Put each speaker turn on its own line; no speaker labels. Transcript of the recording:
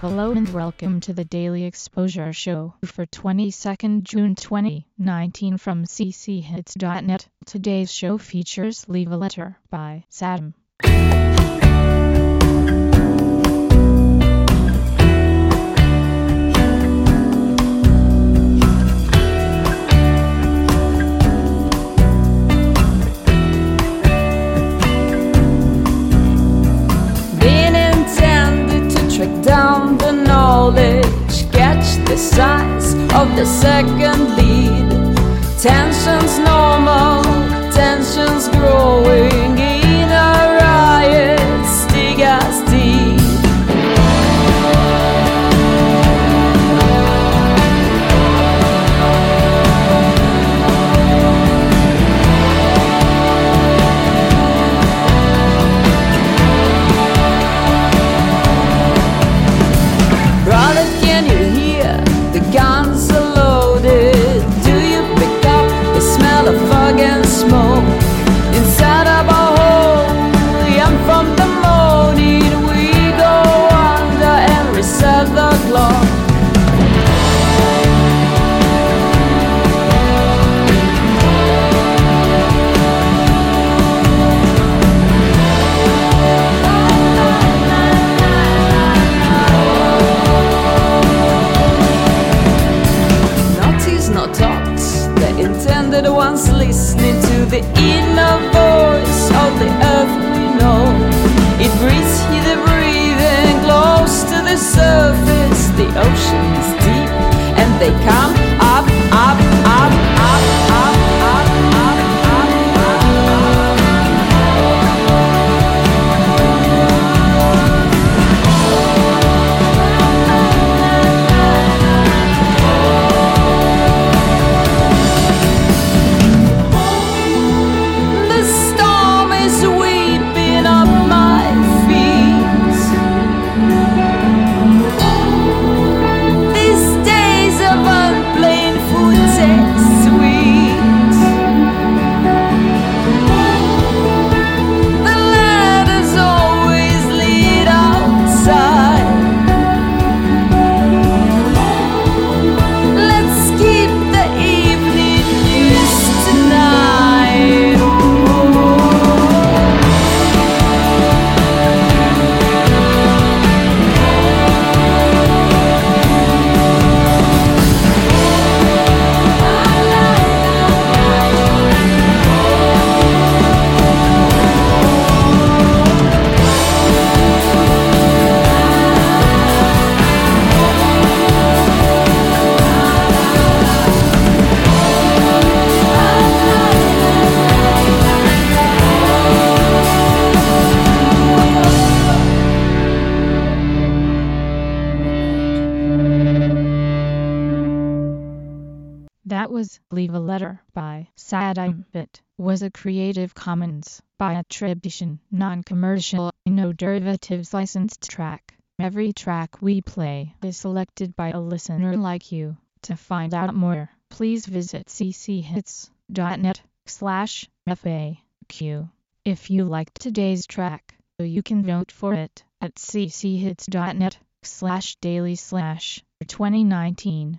Hello and welcome to the Daily Exposure Show for 22nd June 2019 from cchits.net. Today's show features Leave a Letter by Saddam.
The second lead. Tensions no intended ones listening to the
was Leave a Letter by Saddam. It was a Creative Commons by attribution, non-commercial, no derivatives licensed track. Every track we play is selected by a listener like you. To find out more, please visit cchits.net slash FAQ. If you liked today's track, you can vote for it at cchits.net slash daily slash 2019